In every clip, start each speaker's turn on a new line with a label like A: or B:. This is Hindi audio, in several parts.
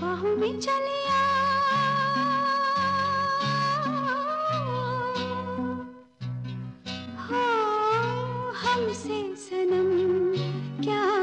A: बाहों में हो हमसे सनम क्या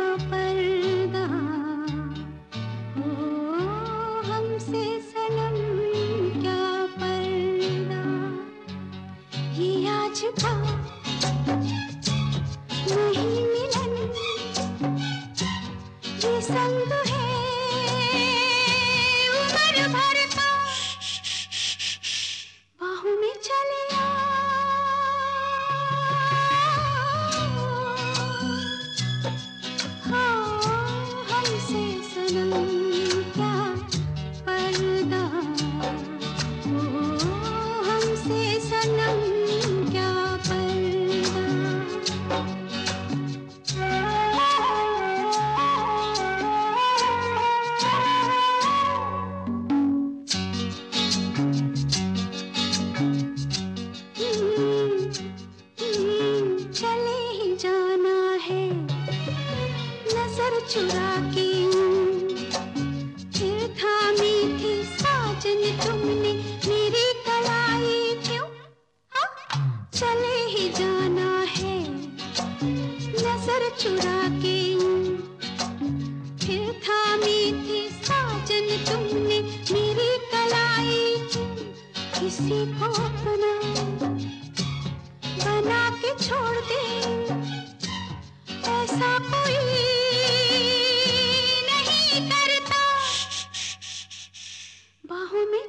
A: चुरा के फिर थामी थी साजन तुमने मेरी कलाई क्यों हाँ? चले ही जाना है नज़र चुरा के फिर थामी थी साजन तुमने मेरी कलाई? किसी को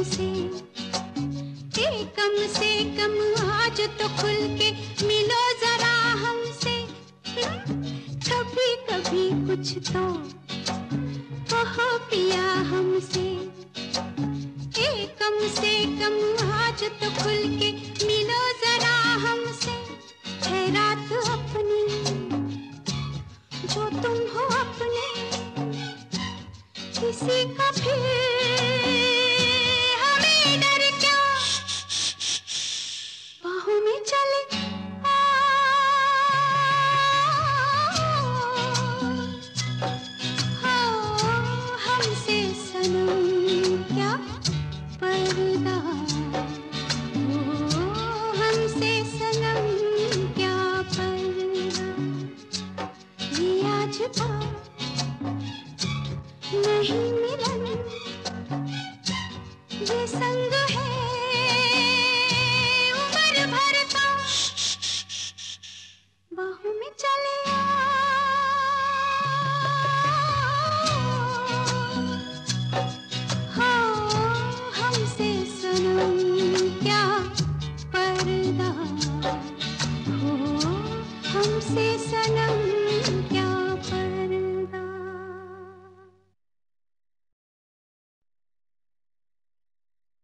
A: हमसे ए कम से कम आज तो खुल के मिलो जरा हमसे। कभी कभी कुछ तो कहो पिया हमसे। कम से कम आज तो खुल के मिलो जरा हमसे। अपनी, जो तुम हो अपने। किसी का फिर नहीं मिलन। ये संग है